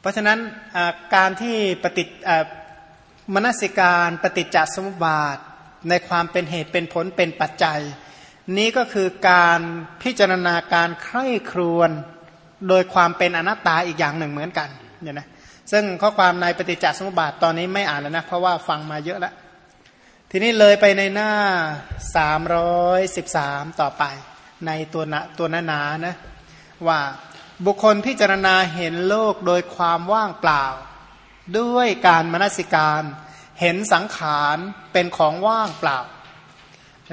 เพราะฉะนั้นการที่ปฏิมนสิการปฏิจจสมุปบาท ในความเป็นเหตุเป็นผลเป็นปัจจัย นี้ก็คือการพิจารณาการใคร่ครวญโดยความเป็นอนัตตาอีกอย่างหนึ่งเหมือนกันเนี่ยนะซึ่งข้อความในปฏิจจสมุปบาทตอนนี้ไม่อ่านแล้วนะ เพราะว่าฟังมาเยอะแล้ว ทีนี้เลยไปในหน้า 313 ต่อไป ในตัวนะตัวนานานะว่า บุคคลพิจารณาเห็นโลกโดยความว่างเปล่า ด้วยการมนสิการ เห็นสังขารเป็นของว่างเปล่า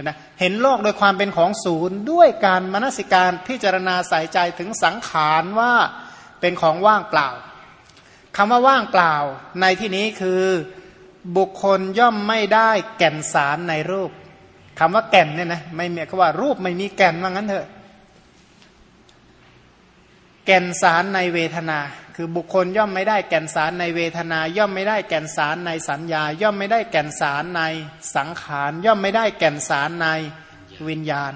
นะเห็นโลกโดยความเป็นของศูนย์ ด้วยการมนสิการพิจารณาใส่ใจถึงสังขารว่าเป็นของว่างเปล่าคำว่าว่างเปล่า ในที่นี้คือบุคคลย่อมไม่ได้แก่นสารในรูปคำว่าแก่นเนี่ยนะไม่เมียเขาว่ารูปไม่มีแก่นว่างั้นเถอะ แก่นสารในเวทนา คือบุคคลย่อมไม่ได้แก่นสารในเวทนา ย่อมไม่ได้แก่นสารในสัญญา ย่อมไม่ได้แก่นสารในสังขาร ย่อมไม่ได้แก่นสารในวิญญาณ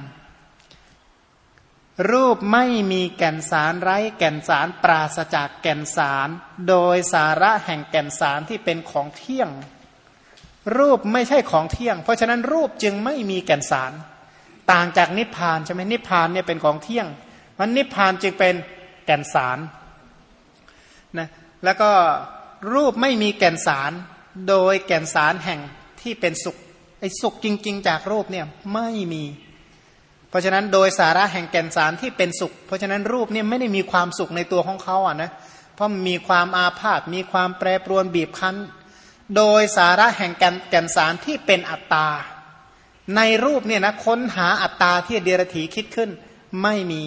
รูปไม่มีแก่นสารไร้แก่นสารปราศจากแก่นสาร โดยสาระแห่งแก่นสารที่เป็นของเที่ยง รูปไม่ใช่ของเที่ยง เพราะฉะนั้นรูปจึงไม่มีแก่นสาร ต่างจากนิพพานใช่ไหมนิพพานเนี่ยเป็นของเที่ยงมันนิพพานจึงเป็น แก่นสารนะแล้วก็รูปไม่มีแก่นสารโดยแก่นสารแห่งที่เป็นสุขไอ้สุขจริง ๆ จากรูปเนี่ยไม่มี เพราะฉะนั้นโดยสาระแห่งแก่นสารที่เป็นสุข เพราะฉะนั้นรูปเนี่ยไม่ได้มีความสุขในตัวของเขาอะนะเพราะมีความอาพาธมีความแปรปรวนบีบคั้น โดยสาระแห่งแก่นแก่นสารที่เป็นอัตตา ในรูปเนี่ยนะค้นหาอัตตาที่เดรถีคิดขึ้นไม่มี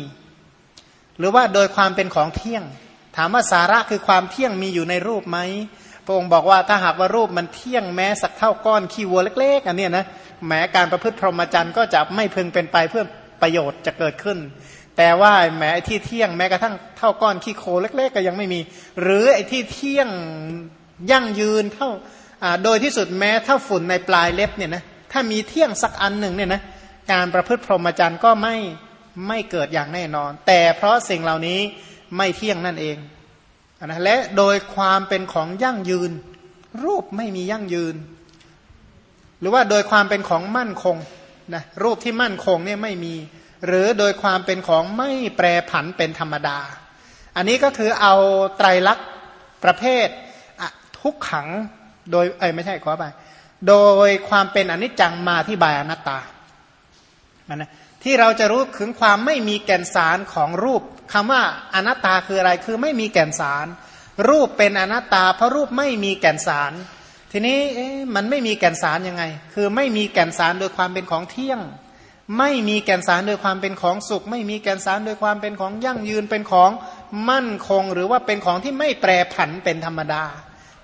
หรือว่าโดยความเป็นของเที่ยง ถามว่าสาระคือความเที่ยงมีอยู่ในรูปไหมพระองค์บอกว่าถ้าหากว่ารูปมันเที่ยงแม้สักเท่าก้อนขี้วัวเล็ก ๆ อันนี้นะแม้การประพฤติพรหมจรรย์ก็จะไม่พึงเป็นไปเพื่อประโยชน์จะเกิดขึ้น แต่ว่าแม้ที่เที่ยงแม้กระทั่งเท่าก้อนขี้โคเล็ก ๆ ก็ยังไม่มี หรือไอ้ที่เที่ยงยั่งยืนเท่าโดยที่สุดแม้เท่าฝุ่นในปลายเล็บเนี่ยนะถ้ามีเที่ยงสักอันหนึ่งเนี่ยนะการประพฤติพรหมจรรย์ก็ไม่ ไม่เกิดอย่างแน่นอน แต่เพราะสิ่งเหล่านี้ไม่เที่ยงนั่นเองนะและโดยความเป็นของยั่งยืน รูปไม่มียั่งยืน หรือว่าโดยความเป็นของมั่นคงนะรูปที่มั่นคงเนี่ยไม่มี หรือโดยความเป็นของไม่แปรผันเป็นธรรมดา อันนี้ก็คือเอาไตรลักษณ์ประเภททุกขังโดยเอ้ยไม่ใช่ขอไปโดยความเป็นอนิจจังมาที่บายอนัตตานะ ที่เราจะรู้ถึงความไม่มีแก่นสารของรูปคำว่าอนัตตาคืออะไรคือไม่มีแก่นสาร รูปเป็นอนัตตาเพราะรูปไม่มีแก่นสาร ทีนี้มันไม่มีแก่นสารยังไง คือไม่มีแก่นสารโดยความเป็นของเที่ยง ไม่มีแก่นสารโดยความเป็นของสุข ไม่มีแก่นสารโดยความเป็นของยั่งยืนเป็นของมั่นคง หรือว่าเป็นของที่ไม่แปรผันเป็นธรรมดา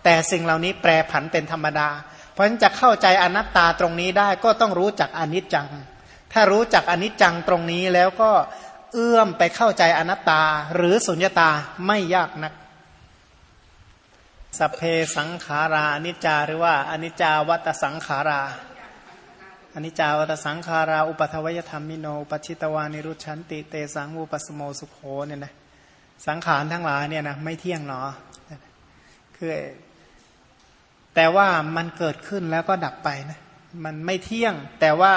แต่สิ่งเหล่านี้แปรผันเป็นธรรมดา เพราะฉะนั้นจะเข้าใจอนัตตาตรงนี้ได้ก็ต้องรู้จักอนิจจัง ถ้ารู้จักอนิจจังตรงนี้แล้วก็เอื้อมไปเข้าใจอนัตตา หรือสุญญตาไม่ยากนักสเพสังขาราอนิจจาหรือว่าอนิจจาวัตสังขาราอนิจจาวัตสังขารา อุปทวยธรรมมิโนปชิตวานิรุชันติเตสังอุปสโมสุโขเนี่ยนะสังขารทั้งหลายเนี่ยนะไม่เที่ยงหนอคือแต่ว่ามันเกิดขึ้นแล้วก็ดับไปนะมันไม่เที่ยงแต่ว่า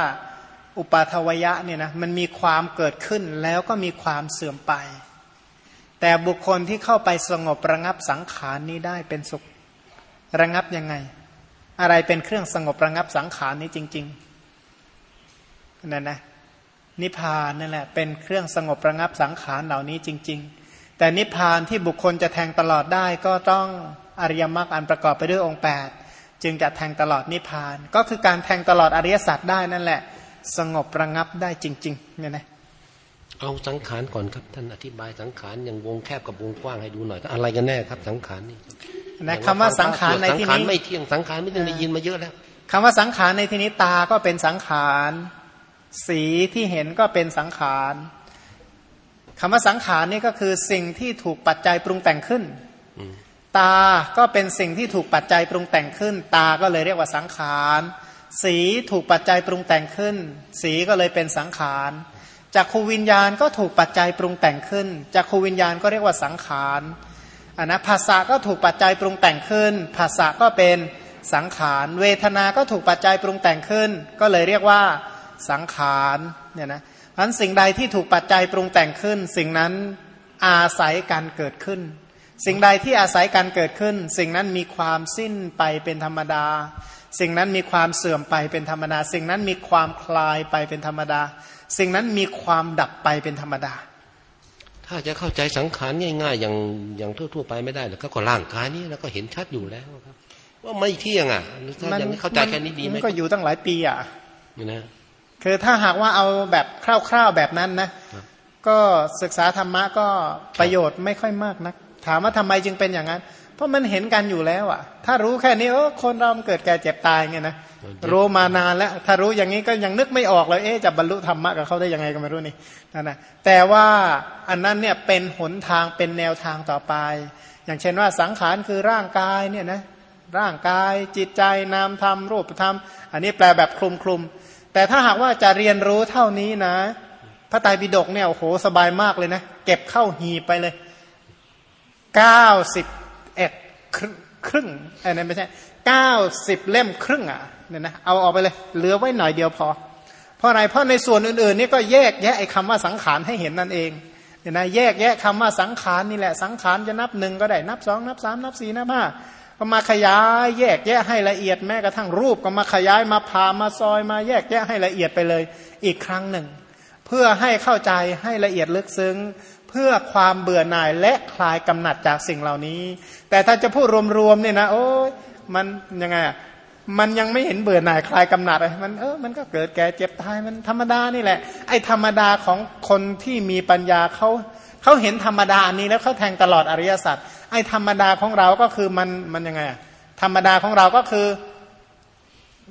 อุปาทวยะเนี่ยนะมันมีความเกิดขึ้นแล้วก็มีความเสื่อมไป แต่บุคคลที่เข้าไปสงบระงับสังขารนี้ได้เป็นสุขระงับยังไง อะไรเป็นเครื่องสงบระงับสังขารนี้จริงๆนั่นนะนิพพานนั่นแหละเป็นเครื่องสงบระงับสังขารเหล่านี้จริง ๆ แต่นิพพานที่บุคคลจะแทงตลอดได้ก็ต้องอริยมรรคอันประกอบไปด้วยองค์ 8 จึงจะแทงตลอดนิพพาน ก็คือการแทงตลอดอริยสัจได้นั่นแหละ สงบระงับได้จริงๆเนี่ยนะเอาสังขารก่อนครับท่านอธิบายสังขารอย่างวงแคบกับวงกว้างให้ดูหน่อยอะไรกันแน่ครับ สังขารนี่นะคำว่าสังขารในที่นี้ไม่เที่ยงสังขารไม่ต้องได้ยินมาเยอะแล้วคำว่าสังขารในที่นี้ตาก็เป็นสังขาร สีที่เห็นก็เป็นสังขารคำว่าสังขารนี่ก็คือสิ่งที่ถูกปัจจัยปรุงแต่งขึ้นตาก็เป็นสิ่งที่ถูกปัจจัยปรุงแต่งขึ้น ตาก็เลยเรียกว่าสังขาร สีถูกปัจจัยปรุงแต่งขึ้น สีก็เลยเป็นสังขารจากขูวิญญาณก็ถูกปัจจัยปรุงแต่งขึ้น จากขูวิญญาณก็เรียกว่าสังขารอันนะภาษาก็ถูกปัจจัยปรุงแต่งขึ้น ภาษาก็เป็นสังขาร เวทนา ก็ถูกปัจจัยปรุงแต่งขึ้น ก็เลยเรียกว่าสังขารเนี่ยนะพันสิ่งใดที่ถูกปัจจัยปรุงแต่งขึ้น สิ่งนั้นอาศัยการเกิดขึ้น สิ่งใดที่อาศัยการเกิดขึ้น สิ่งนั้นมีความสิ้นไปเป็นธรรมดา สิ่งนั้นมีความเสื่อมไปเป็นธรรมดา สิ่งนั้นมีความคลายไปเป็นธรรมดา สิ่งนั้นมีความดับไปเป็นธรรมดา ถ้าจะเข้าใจสังขารง่ายๆ อย่างอย่างทั่วๆไปไม่ได้หรอกก็ร่างกายนี้แล้วก็เห็นชัดอยู่แล้วครับ ว่าไม่เที่ยงอะถ้ายังเข้าใจแค่นี้ดีไหมก็อยู่ตั้งหลายปีอะนี่นะคือถ้าหากว่าเอาแบบคร่าวๆแบบนั้นนะ ก็ศึกษาธรรมะก็ประโยชน์ไม่ค่อยมากนัก ถามว่าทำไมจึงเป็นอย่างนั้น เพราะมันเห็นกันอยู่แล้วอะ ถ้ารู้แค่นี้โอ้คนเราเกิดแก่เจ็บตายไงนะรู้มานานแล้ว ถ้ารู้อย่างนี้ก็ยังนึกไม่ออกเลยเอ๊ะจะบรรลุธรรมะกับเขาได้ยังไงก็ไม่รู้นี่นั่นนะแต่ว่าอันนั้นเนี่ยเป็นหนทางเป็นแนวทางต่อไป อย่างเช่นว่าสังขารคือร่างกายเนี่ยนะร่างกายจิตใจนามธรรมรูปธรรม อันนี้แปลแบบคลุมคลุมแต่ถ้าหากว่าจะเรียนรู้เท่านี้นะ พระไตรปิฎกเนี่ยโอ้โหสบายมากเลยนะ เก็บเข้าหีไปเลยเก้าสิบเอ็ด ครึ่งอันนั้นไม่ใช่เก้าสิบเล่มครึ่งอะเนี่ยนะเอาออกไปเลยเหลือไว้หน่อยเดียวพอ เพราะอะไรเพราะในส่วนอื่นๆนี่ก็แยกแยะไอ้คำว่าสังขารให้เห็นนั่นเองเนี่ยนะแยกแยะคำว่าสังขารนี่แหละสังขารจะนับหนึ่งก็ได้นับสองนับสามนับสี่นับห้าก็มาขยายแยกแยะให้ละเอียดแม้กระทั่งรูปก็มาขยายมาพามาซอยมาแยกแยะให้ละเอียดไปเลยอีกครั้งหนึ่ง เพื่อให้เข้าใจให้ละเอียดลึกซึ้ง เพื่อความเบื่อหน่ายและคลายกำหนัดจากสิ่งเหล่านี้ แต่ถ้าจะพูดรวมๆเนี่ยนะโอ้ยมันยังไงมันยังไม่เห็นเบื่อหน่ายคลายกำหนัดเลยมันเออมันก็เกิดแก่เจ็บตายมันธรรมดานี่แหละ ไอ้ธรรมดาของคนที่มีปัญญาเขาเขาเห็นธรรมดานี้แล้วเขาแทงตลอดอริยสัจไอ้ธรรมดาของเราก็คือมันมันยังไงธรรมดาของเราก็คือ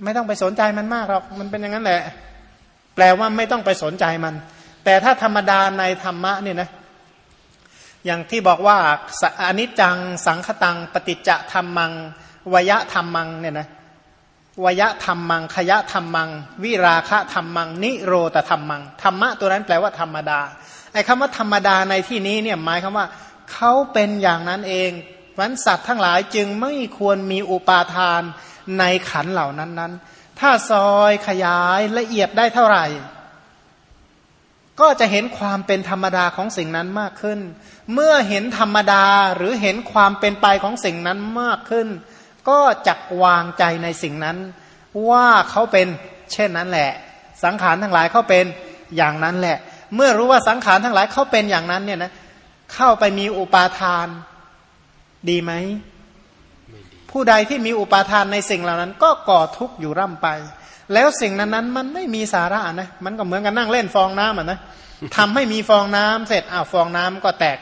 ไม่ต้องไปสนใจมันมากหรอกมันเป็นอย่างนั้นแหละ แปลว่าไม่ต้องไปสนใจมัน แต่ถ้าธรรมดาในธรรมะเนี่ยนะ อย่างที่บอกว่าอนิจจังสังคตัง ปฏิจจธรรมังวยะธรรมังเนี่ยนะวยะธรรมัง ขยะธรรมัง วิราคะธรรมัง นิโรธธรรมังธรรมะตัวนั้นแปลว่าธรรมดาไอ้คำว่าธรรมดาในที่นี้เนี่ยหมายคำว่าเขาเป็นอย่างนั้นเองวันสัตว์ทั้งหลายจึงไม่ควรมีอุปาทานในขันเหล่านั้นนั้นถ้าซอยขยายละเอียดได้เท่าไหร่ ก็จะเห็นความเป็นธรรมดาของสิ่งนั้นมากขึ้น เมื่อเห็นธรรมดาหรือเห็นความเป็นไปของสิ่งนั้นมากขึ้น ก็จักวางใจในสิ่งนั้น ว่าเขาเป็นเช่นนั้นแหละ สังขารทั้งหลายเขาเป็นอย่างนั้นแหละ เมื่อรู้ว่าสังขารทั้งหลายเขาเป็นอย่างนั้นเนี่ยนะเข้าไปมีอุปาทานดีไหมผู้ใดที่มีอุปาทานในสิ่งเหล่านั้น ก็ก่อทุกข์อยู่ร่ำไป แล้วสิ่งนั้นนั้นมันไม่มีสาระนะ มันก็เหมือนกันนั่งเล่นฟองน้ำอะนะทำให้มีฟองน้ำเสร็จอ้าวฟองน้ำก็แตก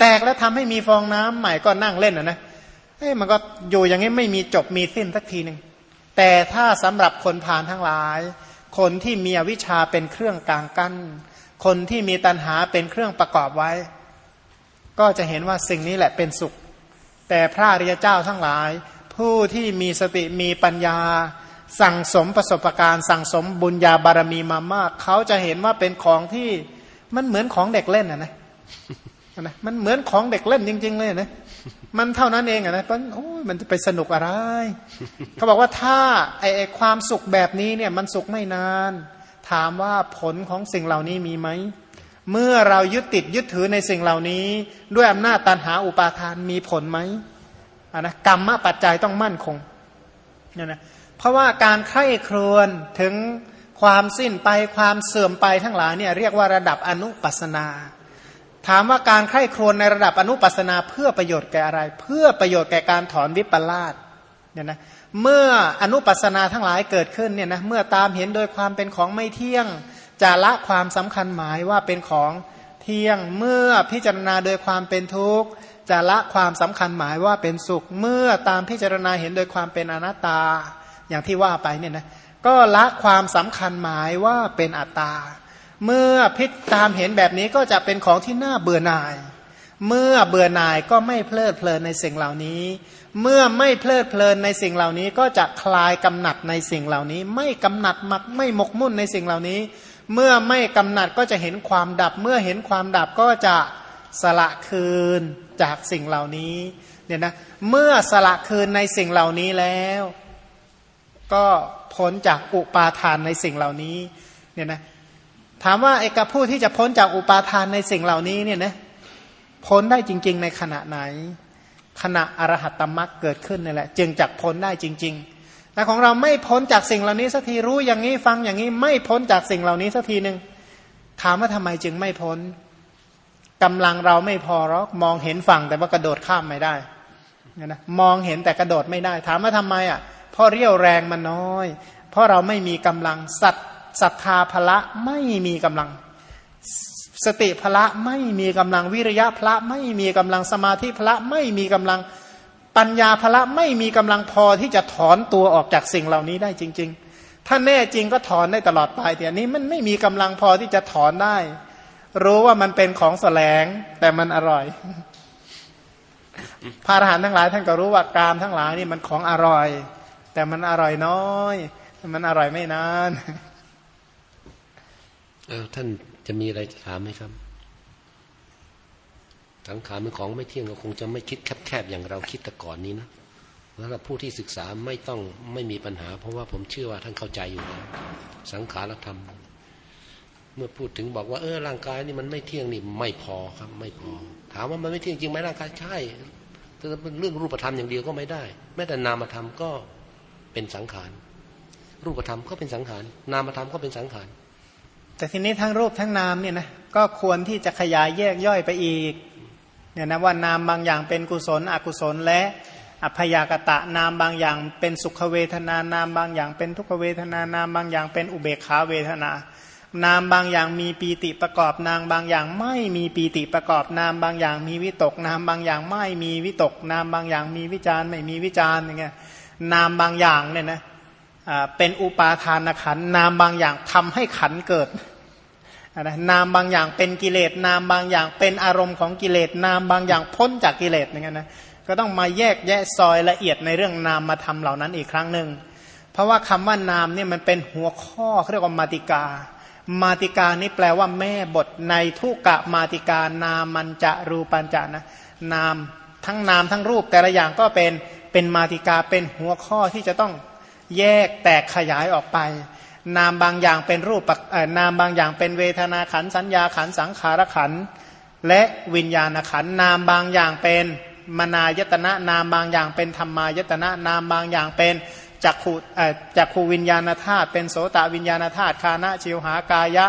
แตกแล้วทำให้มีฟองน้ำใหม่ก็นั่งเล่นอะนะเอ้มันก็อยู่อย่างนี้ไม่มีจบมีสิ้นสักทีหนึ่งแต่ถ้าสำหรับคนผ่านทั้งหลาย คนที่มีอวิชชาเป็นเครื่องกลางกั้น คนที่มีตัณหาเป็นเครื่องประกอบไว้ ก็จะเห็นว่าสิ่งนี้แหละเป็นสุข แต่พระอริยเจ้าทั้งหลาย ผู้ที่มีสติมีปัญญา สั่งสมประสบการณ์ สั่งสมบุญญาบารมีมามาก เขาจะเห็นว่าเป็นของที่มันเหมือนของเด็กเล่นอะนะนะมันเหมือนของเด็กเล่นจริง ๆ เลยนะมันเท่านั้นเองอะนะมันโอ้ยมันจะไปสนุกอะไร เขาบอกว่าถ้าไอไอความสุขแบบนี้เนี่ยมันสุขไม่นาน ถามว่าผลของสิ่งเหล่านี้มีไหมเมื่อเรายึดติดยึดถือในสิ่งเหล่านี้ ด้วยอำนาจตันหาอุปาทานมีผลไหมนนะกรรมปัจจัยต้องมั่นคงเนี่ยนะ เพราะว่าการไข้ครวนถึงความสิ้นไปความเสื่อมไปทั้งหลายเนี่ยเรียกว่าระดับอนุปัสนา ถามว่าการไข้ครวนในระดับอนุปัสนาเพื่อประโยชน์แก่อะไร เพื่อประโยชน์แก่การถอนวิปลาสเนี่ยนะเมื่ออนุปัสนาทั้งหลายเกิดขึ้นเนี่ยนะเมื่อตามเห็นโดยความเป็นของไม่เที่ยงจะละความสำคัญหมายว่าเป็นของเที่ยงเมื่อพิจารณาโดยความเป็นทุกข์จะละความสำคัญหมายว่าเป็นสุข เมื่อตามพิจารณาเห็นโดยความเป็นอนัตตา อย่างที่ว่าไปเนี่ยนะก็ละความสำคัญหมายว่าเป็นอัตตา เมื่อพิจตามเห็นแบบนี้ก็จะเป็นของที่น่าเบื่อหน่าย เมื่อเบื่อหน่ายก็ไม่เพลิดเพลินในสิ่งเหล่านี้ เมื่อไม่เพลิดเพลินในสิ่งเหล่านี้ ก็จะคลายกำหนัดในสิ่งเหล่านี้ ไม่กำหนัดมักไม่หมกมุ่นในสิ่งเหล่านี้ เมื่อไม่กำหนัดก็จะเห็นความดับ เมื่อเห็นความดับก็จะสละคืนจากสิ่งเหล่านี้เนี่ยนะเมื่อสละคืนในสิ่งเหล่านี้แล้ว ก็พ้นจากอุปาทานในสิ่งเหล่านี้เนี่ยนะถามว่าไอ้กับผู้ที่จะพ้นจากอุปาทานในสิ่งเหล่านี้เนี่ยนะพ้นได้จริง ๆ ในขณะไหน ขณะอรหัตตมรักเกิดขึ้นนี่แหละจึงจักพ้นได้จริงๆแต่ของเราไม่พ้นจากสิ่งเหล่านี้สักทีรู้อย่างนี้ฟังอย่างนี้ไม่พ้นจากสิ่งเหล่านี้สักทีหนึ่งถามว่าทำไมจึงไม่พ้นกำลังเราไม่พอหรอกมองเห็นฝั่งแต่ว่ากระโดดข้ามไม่ได้นะมองเห็นแต่กระโดดไม่ได้ ถามว่าทำไมอะ เพราะเรี่ยวแรงมันน้อย เพราะเราไม่มีกำลังสัตศรัทธาพละไม่มีกำลัง สติพละไม่มีกำลังวิริยะพละไม่มีกำลังสมาธิพละไม่มีกำลังปัญญาพละไม่มีกำลังพอที่จะถอนตัวออกจากสิ่งเหล่านี้ได้จริง ๆ ถ้าแน่จริงก็ถอนได้ตลอดไปแต่อันนี้มันไม่มีกำลังพอที่จะถอนได้ รู้ว่ามันเป็นของแสลงแต่มันอร่อย พระอรหันต์ทั้งหลายท่านก็รู้ว่ากามทั้งหลายนี่มันของอร่อย แต่มันอร่อยน้อย มันอร่อยไม่นานเออท่านจะมีอะไรจะถามไหมครับสังขารเป็นของไม่เที่ยงก็คงจะไม่คิดแคบๆอย่างเราคิดแต่ก่อนนี้นะแล้วผู้ที่ศึกษาไม่ต้องไม่มีปัญหา เพราะว่าผมเชื่อว่าท่านเข้าใจอยู่แล้วสังขารธรรม เมื่อพูดถึงบอกว่าเออร่างกายนี่มันไม่เที่ยงนี่ไม่พอครับ ไม่พอ ถามว่ามันไม่เที่ยงจริงไหมร่างกายใช่แต่เป็นเรื่องรูปธรรมอย่างเดียวก็ไม่ได้แม้แต่นามธรรมก็ เป็นสังขาร รูปธรรมก็เป็นสังขาร นามธรรมก็เป็นสังขาร แต่ทีนี้ทั้งรูปทั้งนามเนี่ยนะก็ควรที่จะขยายแยกย่อยไปอีกเนี่ยนะว่านามบางอย่างเป็นกุศล อกุศลและอัพยากตะนามบางอย่างเป็นสุขเวทนานามบางอย่างเป็นทุกขเวทนานามบางอย่างเป็นอุเบกขาเวทนานามบางอย่างมีปีติประกอบนางบางอย่างไม่มีปีติประกอบนามบางอย่างมีวิตกนามบางอย่างไม่มีวิตกนามบางอย่างมีวิจารไม่มีวิจารอย่างเงี้ย นามบางอย่างเนี่ยนะเป็นอุปาทานขันนามบางอย่างทำให้ขันเกิดนะนามบางอย่างเป็นกิเลสนามบางอย่างเป็นอารมณ์ของกิเลสนามบางอย่างพ้นจากกิเลสอย่างเงี้ยนะก็ต้องมาแยกแยะซอยละเอียดในเรื่องนามมาทำเหล่านั้นอีกครั้งหนึ่งเพราะว่าคำว่านามเนี่ยมันเป็นหัวข้อเรียกว่ามาติกา มาติกานี่แปลว่าแม่บทในทุกะมาติกานามันจะรูปัญจะนะนามทั้งนามทั้งรูปแต่ละอย่างก็เป็น เป็นมาติกาเป็นหัวข้อที่จะต้องแยกแตกขยายออกไป นามบางอย่างเป็นรูปนามบางอย่างเป็นเวทนาขันสัญญาขันสังขารขันและวิญญาณขันนามบางอย่างเป็นมนายตนะนามบางอย่างเป็นธรรมายตนะนามบางอย่างเป็นจักขูจักขูวิญญาณธาตุเป็นโสตวิญญาณธาตุคานะชิวหากายะ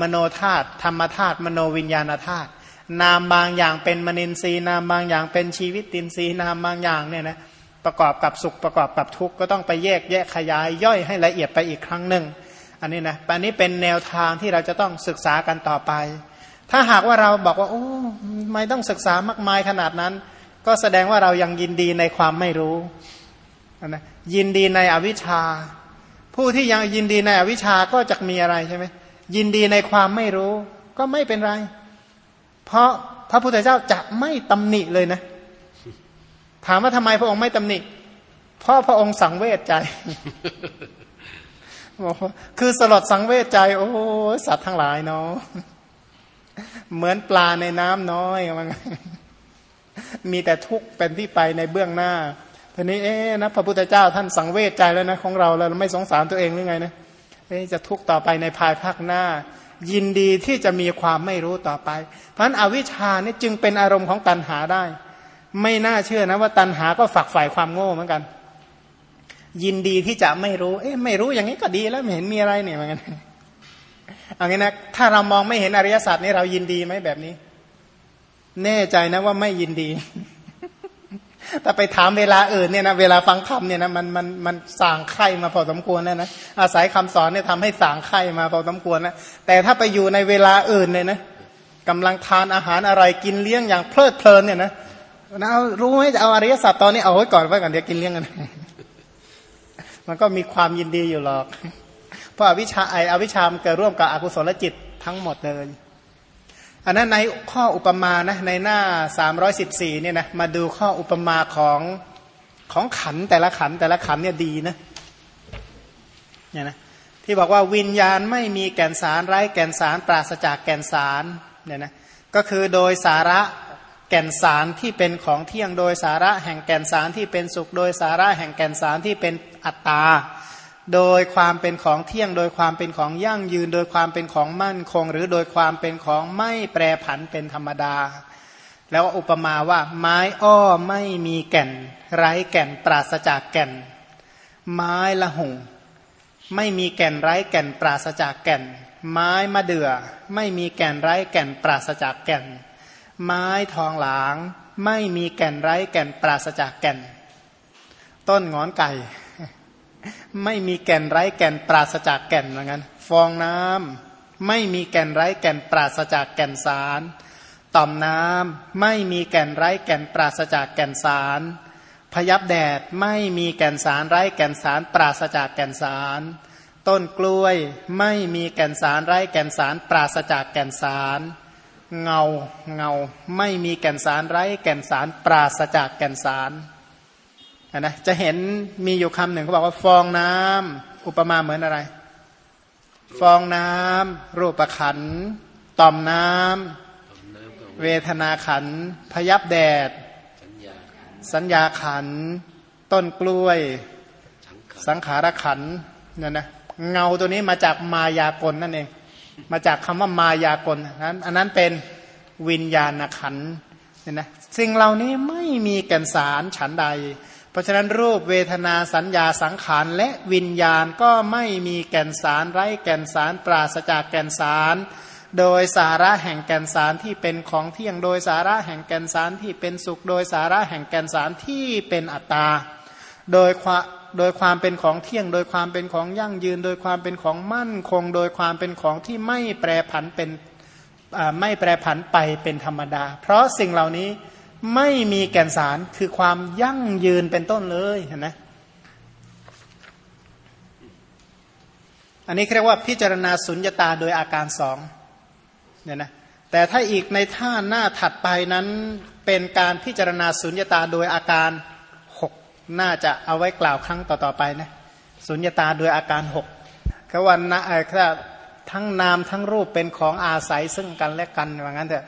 มโนธาตุธรรมธาตุมโนวิญญาณธาตุนามบางอย่างเป็นมนินทรีย์นามบางอย่างเป็นชีวิตตินทรีย์นามบางอย่างเนี่ยนะ ประกอบกับสุขประกอบกับทุกข์ก็ต้องไปแยกแยะขยายย่อยให้ละเอียดไปอีกครั้งหนึ่ง อันนี้นะอันนี้เป็นแนวทางที่เราจะต้องศึกษากันต่อไป ถ้าหากว่าเราบอกว่าโอ้ไม่ต้องศึกษามากมายขนาดนั้น ก็แสดงว่าเรายังยินดีในความไม่รู้นะยินดีในอวิชชา ผู้ที่ยังยินดีในอวิชชาก็จะมีอะไรใช่ไหมยินดีในความไม่รู้ ก็ไม่เป็นไร เพราะพระพุทธเจ้าจะไม่ตำหนิเลยนะ ถามว่าทำไมพระองค์ไม่ตำหนิ เพราะพระองค์สังเวชใจคือสลดสังเวชใจ โอ้สัตว์ทั้งหลายเนาะเหมือนปลาในน้ำน้อยมันมีแต่ทุกข์เป็นที่ไปในเบื้องหน้าทีนี้เอ๊นะพระพุทธเจ้าท่านสังเวชใจแล้วนะของเราเราไม่สงสารตัวเองหรือไงนะเอ๊จะทุกข์ต่อไปในภายภาคหน้า ยินดีที่จะมีความไม่รู้ต่อไป เพราะฉะนั้นอวิชชานี่จึงเป็นอารมณ์ของตัณหาได้ ไม่น่าเชื่อนะว่าตันหาก็ฝักฝ่ายความโง่เหมือนกัน ยินดีที่จะไม่รู้ เอ๊ะไม่รู้อย่างนี้ก็ดีแล้วไม่เห็นมีอะไรเนี่ยเหมือนกันเอางี้นะถ้าเรามองไม่เห็นอริยสัจนี่เรายินดีไหมแบบนี้ แน่ใจนะว่าไม่ยินดีแต่ไปถามเวลาอื่นเนี่ยนะเวลาฟังธรรมเนี่ยนะมันมันมันสางไข่มาพอสมควรนะนะอาศัยคำสอนเนี่ยทำให้สางไข่มาพอสมควรนะแต่ถ้าไปอยู่ในเวลาอื่นเลยนะกำลังทานอาหารอะไรกินเลี้ยงอย่างเพลิดเพลินเนี่ยนะ นะรู้ไหมจะเอาอริยสัจตอนนี้เอาไว้ก่อนไว้ก่อนเดี๋ยวกินเลี้ยงกัน มันก็มีความยินดีอยู่หรอก เพราะอวิชาไออวิชามเกิดร่วมกับอกุศลจิตทั้งหมดเลยอันนั้นในข้ออุปมานะในหน้าสามร้อยสิบสี่เนี่ยนะมาดูข้ออุปมาของของขันแต่ละขันแต่ละขันเนี่ยดีนะเนี่ยนะที่บอกว่าวิญญาณไม่มีแก่นสารไร้แก่นสารปราศจากแก่นสารเนี่ยนะก็คือโดยสาระ แก่นสารที่เป็นของเที่ยงโดยสาระแห่งแก่นสารที่เป็นสุขโดยสาระแห่งแก่นสารที่เป็นอัตตา โดยความเป็นของเที่ยง โดยความเป็นของยั่งยืน โดยความเป็นของมั่นคง หรือโดยความเป็นของไม่แปรผันเป็นธรรมดา แล้วอุปมาว่า ไม้อ้อไม่มีแก่น ไร้แก่นปราศจากแก่น ไม้ละหงไม่มีแก่นไร้แก่นปราศจากแก่น ไม้มะเดื่อไม่มีแก่นไร้แก่นปราศจากแก่น ไม้ทองหลาง ไม่มีแก่นไร้แก่นปราศจากแก่น ต้นงอนไก่ ไม่มีแก่นไร้แก่นปราศจากแก่นเหมือนกันฟองน้ำไม่มีแก่นไร้แก่นปราศจากแก่นสาร ต่อมน้ำไม่มีแก่นไร้แก่นปราศจากแก่นสารพยับแดดไม่มีแก่นสารไร้แก่นสารปราศจากแก่นสาร ต้นกล้วยไม่มีแก่นสารไร้แก่นสารปราศจากแก่นสาร เงาเงาไม่มีแก่นสารไร้ แก่นสารปราศจากแก่นสารนะจะเห็นมีอยู่คำหนึ่งเขาบอกว่าฟองน้ำอุปมาเหมือนอะไร ฟองน้ำรูปขันต่อมน้ำเวทนาขัน พยับแดด สัญญาขัน ต้นกล้วย สังขารขันเนี่ยนะเงาตัวนี้มาจากมายากลนั่นเอง มาจากคำว่ามายากลนั้นอันนั้นเป็นวิญญาณขันเนี่ยนะสิ่งเหล่านี้ไม่มีแก่นสารฉันใด เพราะฉะนั้นรูปเวทนาสัญญาสังขารและวิญญาณก็ไม่มีแก่นสารไร้แก่นสารปราศจากแก่นสารโดยสาระแห่งแก่นสารที่เป็นของเที่ยง โดยสาระแห่งแก่นสารที่เป็นสุข โดยสาระแห่งแก่นสารที่เป็นอัตตา โดย โดยความเป็นของเที่ยง โดยความเป็นของยั่งยืน โดยความเป็นของมั่นคง โดยความเป็นของที่ไม่แปรผันเป็นไม่แปรผันไปเป็นธรรมดา เพราะสิ่งเหล่านี้ไม่มีแก่นสารคือความยั่งยืนเป็นต้นเลยเห็นไหมอันนี้เรียกว่าพิจารณาสุญญตาโดยอาการสองเนี่ยนะแต่ถ้าอีกในท่าหน้าถัดไปนั้นเป็นการพิจารณาสุญญตาโดยอาการ น่าจะเอาไว้กล่าวครั้งต่อๆไปนะสุญญตาโดยอาการหกคำว่านะไอ้ถ้าทั้งนามทั้งรูปเป็นของอาศัยซึ่งกันและกันว่างั้นเถอะ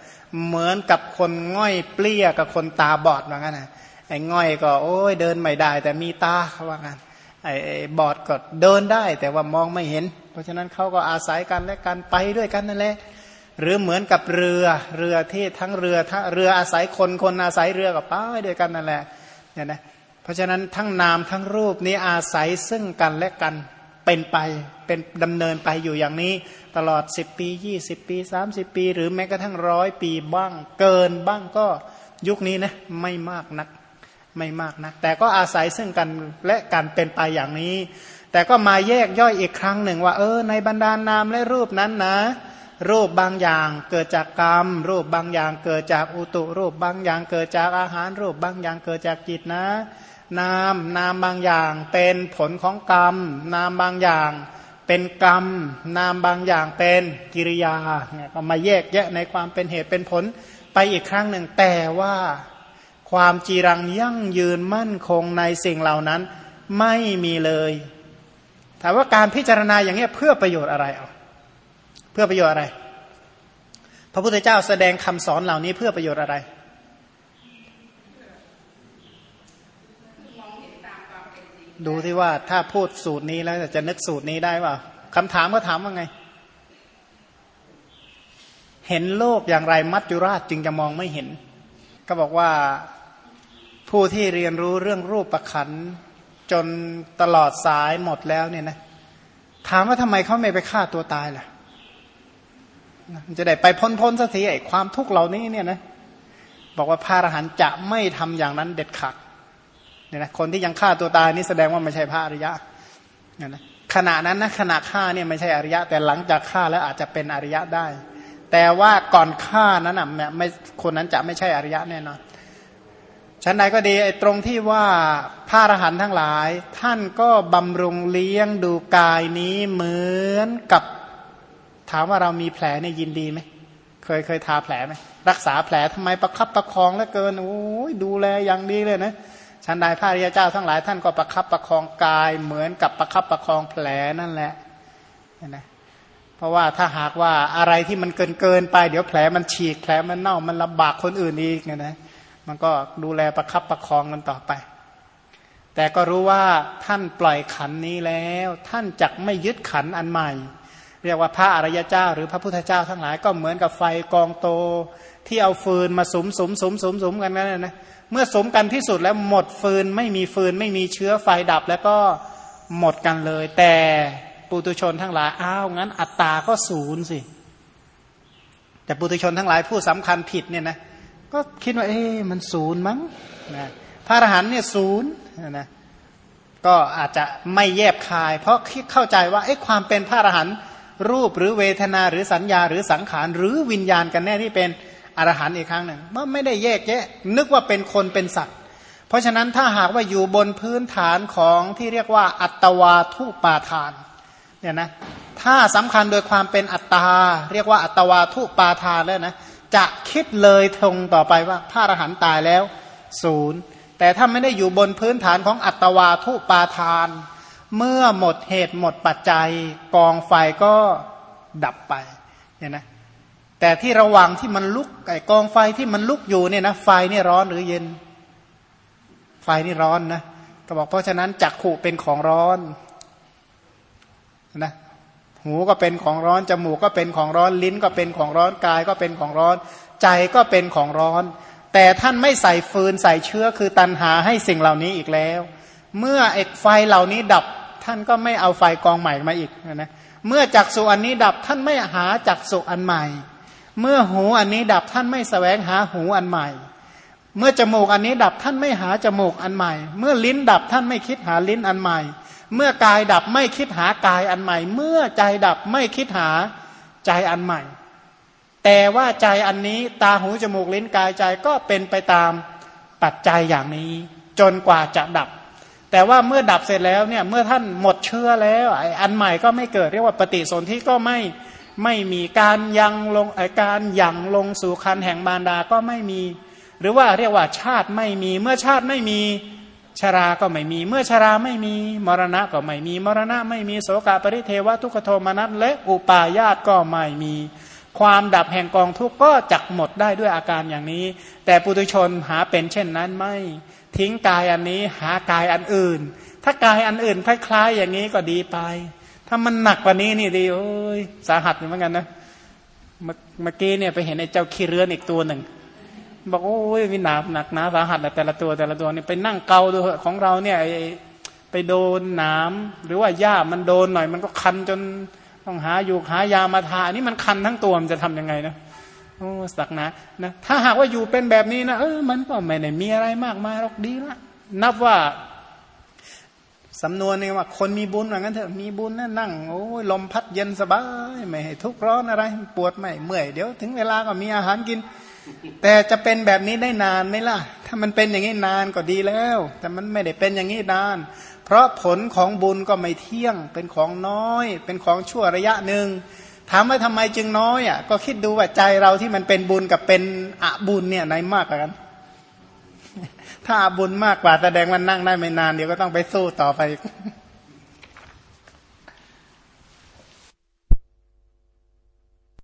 เหมือนกับคนง่อยเปลี้ยกับคนตาบอดว่างั้นนะไอ้ง่อยก็โอ้ยเดินไม่ได้ แต่มีตาเขาว่างั้นไอ้บอดก็เดินได้ แต่ว่ามองไม่เห็น เพราะฉะนั้นเขาก็อาศัยกันและกันไปด้วยกันนั่นแหละหรือเหมือนกับเรือเรือที่ทั้งเรือทั้งเรืออาศัยคนคนอาศัยเรือกับป้าด้วยกันนั่นแหละเนี่ยนะ ราะฉะนั้นทั้งนามทั้งรูปนี้อาศัยซึ่งกันและกันเป็นไปเป็นดำเนินไปอยู่อย่างนี้ ตลอด 10 ปี 20 ปี 30 ปี หรือแม้กระทั่งร้อยปีบ้างเกินบ้างก็ยุคนี้นะไม่มากนักไม่มากนัก แต่ก็อาศัยซึ่งกันและกันเป็นไปอย่างนี้ แต่ก็มาแยกย่อยอีกครั้งหนึ่งว่า เออ ในบรรดานามและรูปนั้นนะ รูปบางอย่างเกิดจากกรรม รูปบางอย่างเกิดจากอุตุรูปบางอย่างเกิดจากอาหาร รูปบางอย่างเกิดจากจิตนะ นามนามบางอย่าง เป็นผลของกรรม นามบางอย่าง เป็นกรรม นามบางอย่างเป็นกิริยาเนี่ยก็มาแยกแยะในความเป็นเหตุเป็นผลไปอีกครั้งหนึ่งแต่ว่าความจีรังยั่งยืนมั่นคงในสิ่งเหล่านั้นไม่มีเลยถามว่าการพิจารณาอย่างนี้เพื่อประโยชน์อะไรเอาเพื่อประโยชน์อะไร พระพุทธเจ้าแสดงคำสอนเหล่านี้เพื่อประโยชน์อะไร ดูที่ว่าถ้าพูดสูตรนี้แล้วจะนึกสูตรนี้ได้ว่าคำถามก็ถามว่าไง เห็นโลกอย่างไรมัจจุราชจึงจะมองไม่เห็น ก็บอกว่าผู้ที่เรียนรู้เรื่องรูปประคันจนตลอดสายหมดแล้วเนี่ยนะถามว่าทำไมเขาไม่ไปฆ่าตัวตายล่ะจะได้ไปพ้นพ้นสักทีไอ้ความทุกข์เหล่านี้เนี่ยนะบอกว่าพระอรหันต์จะไม่ทำอย่างนั้นเด็ดขาด เนี่ยนะคนที่ยังฆ่าตัวตายนี่แสดงว่าไม่ใช่พระอริยะเนี่ยนะขณะนั้นนะขณะฆ่าเนี่ยไม่ใช่อริยะ แต่หลังจากฆ่าแล้วอาจจะเป็นอริยะได้ แต่ว่าก่อนฆ่านั้นอะไม่คนนั้นจะไม่ใช่อริยะแน่นอนชั้นใดก็ดีไอ้ตรงที่ว่าพระอรหันต์ทั้งหลาย ท่านก็บำรุงเลี้ยงดูกายนี้เหมือนกับถามว่าเรามีแผลเนี่ยยินดีไหมเคยเคยทาแผลไหมรักษาแผลทำไมประคับประคองแล้วเกินโอ้ยดูแลอย่างดีเลยนะ ชั้นใดพระริยเจ้าทั้งหลายท่านก็ประคับประคองกายเหมือนกับประคับประคองแผลนั่นแหละนะเพราะว่าถ้าหากว่าอะไรที่มันเกินเกินไป เดี๋ยวแผลมันฉีกแผลมันเน่ามันลำบากคนอื่นอีกเนี่ยนะมันก็ดูแลประคับประคองกันต่อไป แต่ก็รู้ว่าท่านปล่อยขันนี้แล้ว ท่านจักไม่ยึดขันอันใหม่ เรียกว่าพระอริยเจ้า หรือพระพุทธเจ้าทั้งหลายก็เหมือนกับไฟกองโตที่เอาฟืนมาสมสมสมสมสมกันนั่นนะ เมื่อสมกันที่สุดแล้วหมดฟืนไม่มีฟืนไม่มีเชื้อไฟดับแล้วก็หมดกันเลย แต่ปุตุชนทั้งหลายอ้าวงั้นอัตตาก็ศูนย์สิ แต่ปุตุชนทั้งหลายผู้สำคัญผิดเนี่ยนะก็คิดว่า เอ๊มันศูนย์มั้งนะพระอรหันต์เนี่ยศูนย์นะก็อาจจะไม่แยบคาย เพราะเข้าใจว่าเอ๊ะความเป็นพระอรหันต์รูปหรือเวทนาหรือสัญญาหรือสังขารหรือวิญญาณกันแน่ที่เป็น อรหันต์อีกครั้งหนึ่งมันไม่ได้แยกแยะ นึกว่าเป็นคนเป็นสัตว์ เพราะฉะนั้นถ้าหากว่าอยู่บนพื้นฐานของที่เรียกว่า อัตวาทุปาทานเนี่ยนะถ้าสำคัญโดยความเป็นอัตตา เรียกว่าอัตวาทุปาทานแล้วนะจะคิดเลยทงต่อไปว่าพระอรหันต์ตายแล้วศูนย์แต่ถ้าไม่ได้อยู่บนพื้นฐานของอัตวาทุปาทาน เมื่อหมดเหตุหมดปัจจัยกองไฟก็ดับไปเนี่ยนะ แต่ที่ระหว่างที่มันลุกไอกองไฟที่มันลุกอยู่เนี่ยนะไฟนี่ร้อนหรือเย็น ไฟนี่ร้อนนะก็บอกเพราะฉะนั้นจักขู่เป็นของร้อนนะหูก็เป็นของร้อนจมูกก็เป็นของร้อนลิ้นก็เป็นของร้อนกายก็เป็นของร้อน ใจก็เป็นของร้อน แต่ท่านไม่ใส่ฟืนใส่เชื้อคือตันหาให้สิ่งเหล่านี้อีกแล้ว เมื่อเอกไฟเหล่านี้ดับ ท่านก็ไม่เอาไฟกองใหม่มาอีกนะเมื่อจักสุอันนี้ดับท่านไม่หาจักสุอันใหม่ เมื่อหูอันนี้ดับท่านไม่สแสวงหาหูอันใหม่ เมื่อจมูกอันนี้ดับท่านไม่หาจมูกอันใหม่ เมื่อลิ้นดับท่านไม่คิดหาลิ้นอันใหม่ เมื่อกายดับไม่คิดหากายอันใหม่ เมื่อใจดับไม่คิดหาใจอันใหม่ แต่ว่าใจอันนี้ตาหูจมูกลิ้นกายใจก็เป็นไปตามปัจจัยอย่างนี้ จนกว่าจะดับ แต่ว่าเมื่อดับเสร็จแล้วเนี่ยเมื่อท่านหมดเชื้อแล้วไอ้อันใหม่ก็ไม่เกิดเรียกว่าปฏิสนธิก็ไม่ ไม่มีการยังลงการยังลงสู่คันแห่งบารดาก็ไม่มี หรือว่าเรียกว่าชาติไม่มีเมื่อชาติไม่มีชราก็ไม่มี เมื่อชราไม่มีมรณะก็ไม่มีมรณะไม่มีโสกปริเทวทุกขโทมนัสและอุปาญาตก็ไม่มี ความดับแห่งกองทุกข์ก็จักหมดได้ด้วยอาการอย่างนี้ แต่ปุถุชนหาเป็นเช่นนั้นไม่ ทิ้งกายอันนี้หากายอันอื่น ถ้ากายอันอื่นคล้าย ๆ อย่างนี้ก็ดีไป ถ้ามันหนักกว่านี้นี่ดีโอ้ยสาหัสเหมือนกันนะเมื่อกี้เนี่ยไปเห็นไอ้เจ้าขี้เรือนอีกตัวหนึ่งบอกโอ้ยมีหนาหนักหนาสาหัสแต่ละตัวแต่ละตัวนี่ไปนั่งเกาดูของเราเนี่ยไปโดนหนามหรือว่าหญ้ามันโดนหน่อย มันก็คันจนต้องหาอยู่หายามาทานี่มันคันทั้งตัวมันจะทํำยังไงนะโอ้สักนะนะถ้าหากว่าอยู่เป็นแบบนี้นะเออมันก็ไม่ได้มีอะไรมากมายหรอกดีละนับว่า สำนวนนี่ว่าคนมีบุญว่างั้นเถอะมีบุญนะนั่งโอ้ยลมพัดเย็นสบายไม่ให้ทุกข์ร้อนอะไรปวดไม่เมื่อยเดี๋ยวถึงเวลาก็มีอาหารกิน แต่จะเป็นแบบนี้ได้นานไหมล่ะ ถ้ามันเป็นอย่างนี้นานก็ดีแล้ว แต่มันไม่ได้เป็นอย่างนี้นาน เพราะผลของบุญก็ไม่เที่ยง เป็นของน้อย เป็นของชั่วระยะหนึ่งถามว่าทำไมจึงน้อยอะก็คิดดูว่าใจเราที่มันเป็นบุญกับเป็นอบุญเนี่ยไหนมากกว่ากัน ถ้าบุญมากกว่าแสดงว่านั่งได้ไม่นานเดี๋ยวก็ต้องไปสู้ต่อไป